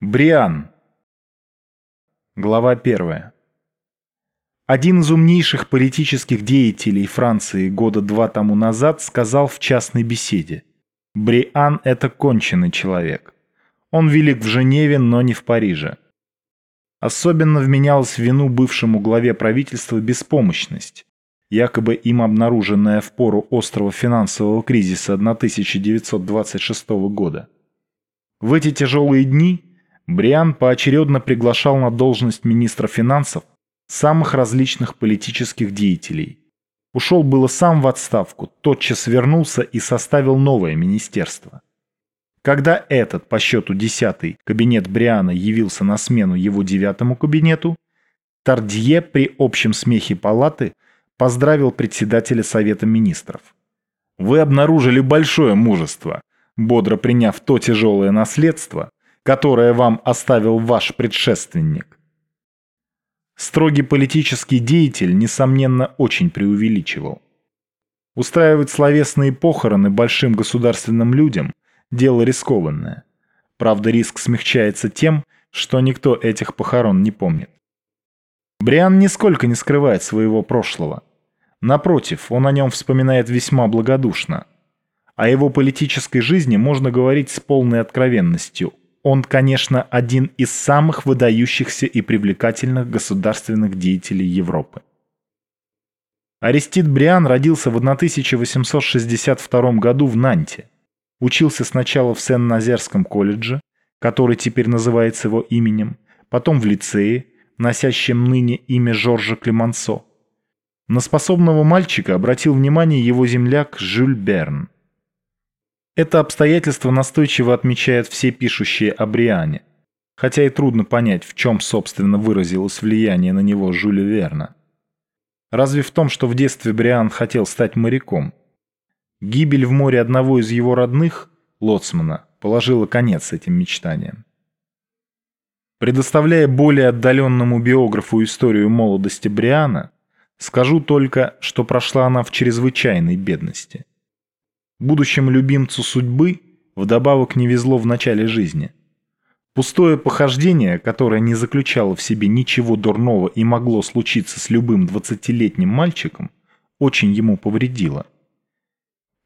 Бриан. Глава первая. Один из умнейших политических деятелей Франции года два тому назад сказал в частной беседе. Бриан – это конченый человек. Он велик в Женеве, но не в Париже. Особенно вменялась вину бывшему главе правительства беспомощность, якобы им обнаруженная в пору острого финансового кризиса 1926 года. В эти тяжелые дни Бриан поочередно приглашал на должность министра финансов самых различных политических деятелей. Ушел было сам в отставку, тотчас вернулся и составил новое министерство. Когда этот, по счету десятый, кабинет Бриана явился на смену его девятому кабинету, Тардье при общем смехе палаты поздравил председателя Совета Министров. «Вы обнаружили большое мужество, бодро приняв то тяжелое наследство, которое вам оставил ваш предшественник. Строгий политический деятель, несомненно, очень преувеличивал. Устраивать словесные похороны большим государственным людям – дело рискованное. Правда, риск смягчается тем, что никто этих похорон не помнит. Бриан нисколько не скрывает своего прошлого. Напротив, он о нем вспоминает весьма благодушно. О его политической жизни можно говорить с полной откровенностью – он, конечно, один из самых выдающихся и привлекательных государственных деятелей Европы. Арестит Бриан родился в 1862 году в Нанте. Учился сначала в Сен-Назерском колледже, который теперь называется его именем, потом в лицее, носящем ныне имя Жоржа Клемансо. На способного мальчика обратил внимание его земляк Жюль Берн – это обстоятельство настойчиво отмечают все пишущие о Бриане, хотя и трудно понять, в чем, собственно, выразилось влияние на него Жюля Верна. Разве в том, что в детстве Бриан хотел стать моряком? Гибель в море одного из его родных, лоцмана, положила конец этим мечтаниям. Предоставляя более отдаленному биографу историю молодости Бриана, скажу только, что прошла она в чрезвычайной бедности. Будущему любимцу судьбы вдобавок не везло в начале жизни. Пустое похождение, которое не заключало в себе ничего дурного и могло случиться с любым двадцатилетним мальчиком, очень ему повредило.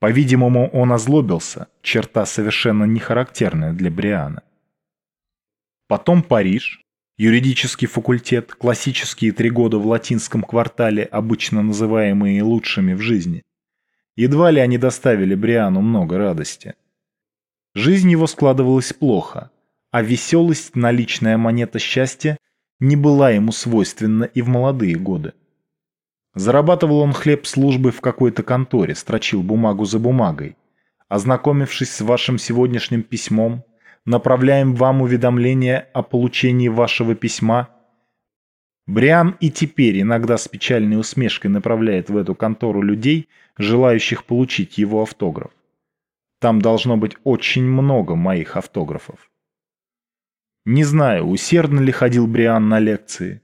По-видимому, он озлобился, черта совершенно не характерная для Бриана. Потом Париж, юридический факультет, классические три года в латинском квартале, обычно называемые лучшими в жизни – Едва ли они доставили Бриану много радости. Жизнь его складывалась плохо, а веселость, наличная монета счастья, не была ему свойственна и в молодые годы. Зарабатывал он хлеб службы в какой-то конторе, строчил бумагу за бумагой. Ознакомившись с вашим сегодняшним письмом, направляем вам уведомление о получении вашего письма. Бриан и теперь иногда с печальной усмешкой направляет в эту контору людей – желающих получить его автограф. Там должно быть очень много моих автографов. Не знаю, усердно ли ходил Бриан на лекции,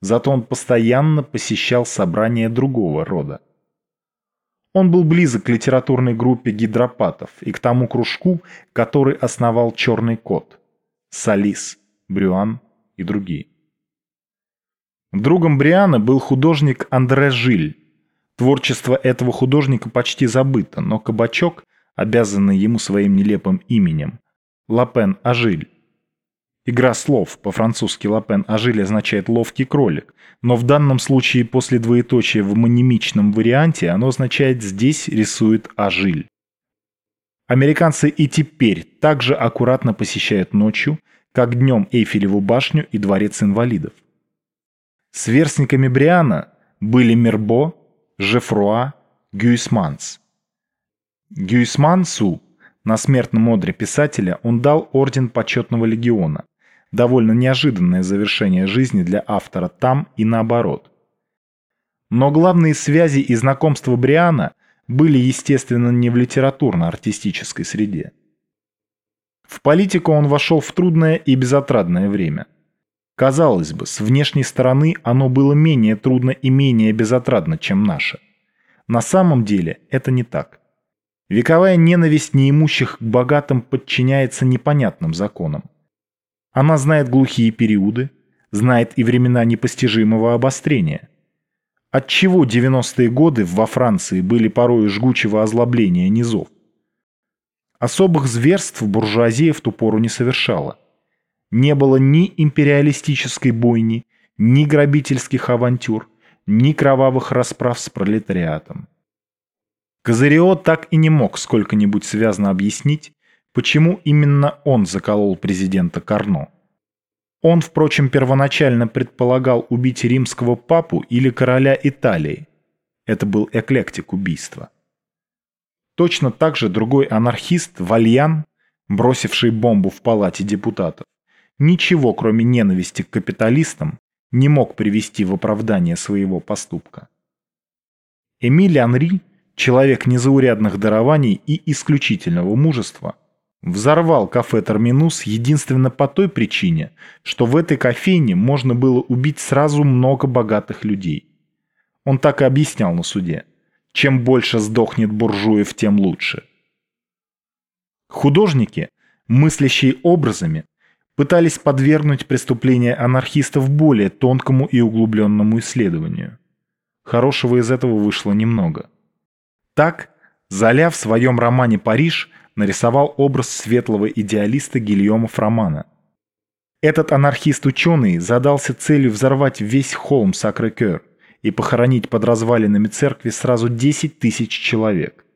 зато он постоянно посещал собрания другого рода. Он был близок к литературной группе гидропатов и к тому кружку, который основал «Черный кот» – Салис, Брюан и другие. Другом Бриана был художник Андре Жиль, Творчество этого художника почти забыто, но кабачок, обязанный ему своим нелепым именем, Лапен Ажиль. Игра слов, по-французски Лапен Ажиль означает «ловкий кролик», но в данном случае после двоеточия в монимичном варианте оно означает «здесь рисует Ажиль». Американцы и теперь также аккуратно посещают ночью, как днем Эйфелеву башню и дворец инвалидов. Сверстниками Бриана были Мербо, Жефруа Гюйсманс. Гюйсмансу, на смертном одре писателя, он дал орден почетного легиона. Довольно неожиданное завершение жизни для автора там и наоборот. Но главные связи и знакомства Бриана были, естественно, не в литературно-артистической среде. В политику он вошел в трудное и безотрадное время. Казалось бы, с внешней стороны оно было менее трудно и менее безотрадно, чем наше. На самом деле это не так. Вековая ненависть неимущих к богатым подчиняется непонятным законам. Она знает глухие периоды, знает и времена непостижимого обострения. Отчего 90-е годы во Франции были порой жгучего озлобления низов? Особых зверств буржуазия в ту пору не совершала. Не было ни империалистической бойни, ни грабительских авантюр, ни кровавых расправ с пролетариатом. Козырео так и не мог сколько-нибудь связно объяснить, почему именно он заколол президента Карно. Он, впрочем, первоначально предполагал убить римского папу или короля Италии. Это был эклектик убийства. Точно так же другой анархист, Вальян, бросивший бомбу в палате депутатов, ничего, кроме ненависти к капиталистам, не мог привести в оправдание своего поступка. Эмиль Анри, человек незаурядных дарований и исключительного мужества, взорвал кафе «Терминус» единственно по той причине, что в этой кофейне можно было убить сразу много богатых людей. Он так и объяснял на суде. Чем больше сдохнет буржуев, тем лучше. Художники, мыслящие образами, пытались подвергнуть преступления анархистов более тонкому и углубленному исследованию. Хорошего из этого вышло немного. Так, Золя в своем романе «Париж» нарисовал образ светлого идеалиста Гильома Фромана. Этот анархист-ученый задался целью взорвать весь холм Сакрекер и похоронить под развалинами церкви сразу 10 тысяч человек.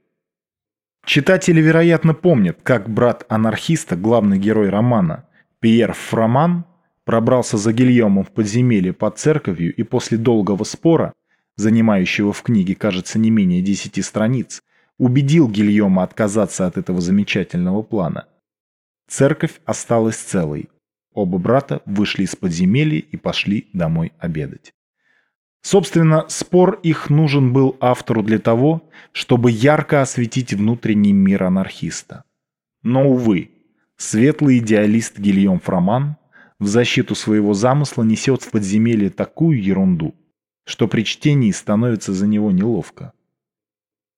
Читатели, вероятно, помнят, как брат анархиста, главный герой романа, Пьер Фроман пробрался за Гильомом в подземелье под церковью и после долгого спора, занимающего в книге, кажется, не менее десяти страниц, убедил Гильома отказаться от этого замечательного плана. Церковь осталась целой. Оба брата вышли из подземелья и пошли домой обедать. Собственно, спор их нужен был автору для того, чтобы ярко осветить внутренний мир анархиста. Но, увы, Светлый идеалист Гильем Фроман в защиту своего замысла несет в подземелье такую ерунду, что при чтении становится за него неловко.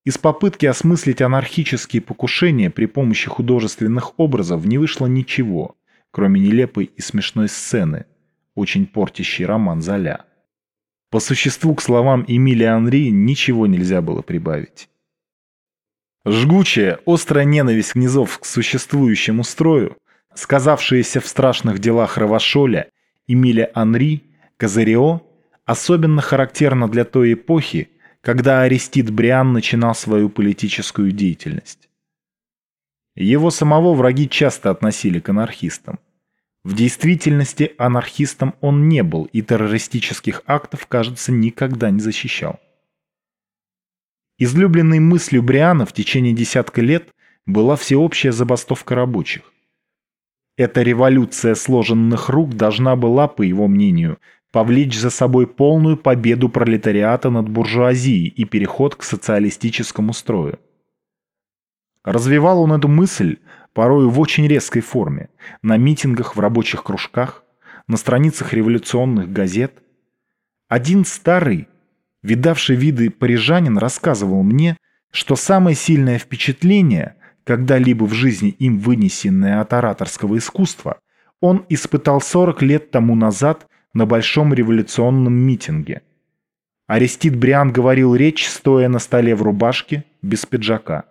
Из попытки осмыслить анархические покушения при помощи художественных образов не вышло ничего, кроме нелепой и смешной сцены, очень портящей роман Золя. По существу к словам Эмилия Анри ничего нельзя было прибавить. Жгучая, острая ненависть низов к существующему строю, сказавшаяся в страшных делах Равашоля, Эмиля Анри, Казарио, особенно характерна для той эпохи, когда Арестит Бриан начинал свою политическую деятельность. Его самого враги часто относили к анархистам. В действительности анархистом он не был и террористических актов, кажется, никогда не защищал. Излюбленной мыслью Бриана в течение десятка лет была всеобщая забастовка рабочих. Эта революция сложенных рук должна была, по его мнению, повлечь за собой полную победу пролетариата над буржуазией и переход к социалистическому строю. Развивал он эту мысль порою в очень резкой форме, на митингах в рабочих кружках, на страницах революционных газет. Один старый, Видавший виды парижанин рассказывал мне, что самое сильное впечатление, когда-либо в жизни им вынесенное от ораторского искусства, он испытал 40 лет тому назад на большом революционном митинге. Арестит Бриан говорил речь, стоя на столе в рубашке, без пиджака.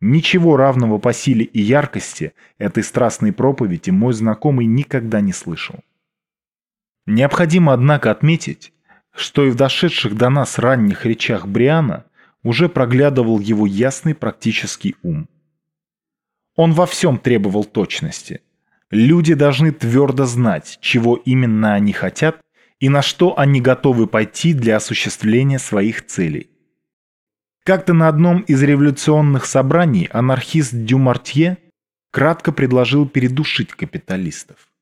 Ничего равного по силе и яркости этой страстной проповеди мой знакомый никогда не слышал. Необходимо, однако, отметить, что и в дошедших до нас ранних речах Бриана уже проглядывал его ясный практический ум. Он во всем требовал точности. Люди должны твердо знать, чего именно они хотят и на что они готовы пойти для осуществления своих целей. Как-то на одном из революционных собраний анархист Дюмартье кратко предложил передушить капиталистов.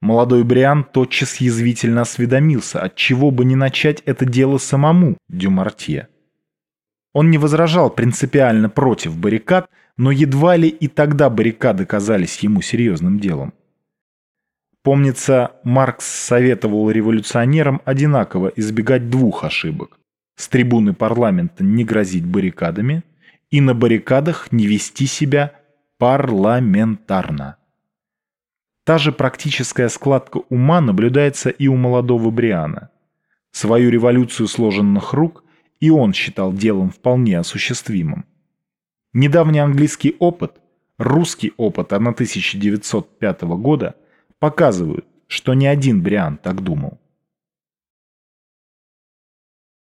Молодой Бриан тотчас язвительно осведомился, от чего бы не начать это дело самому Дюмартье. Он не возражал принципиально против баррикад, но едва ли и тогда баррикады казались ему серьезным делом. Помнится, Маркс советовал революционерам одинаково избегать двух ошибок. С трибуны парламента не грозить баррикадами и на баррикадах не вести себя парламентарно. Та же практическая складка ума наблюдается и у молодого Бриана. Свою революцию сложенных рук и он считал делом вполне осуществимым. Недавний английский опыт, русский опыт 1905 года показывают, что ни один Бриан так думал.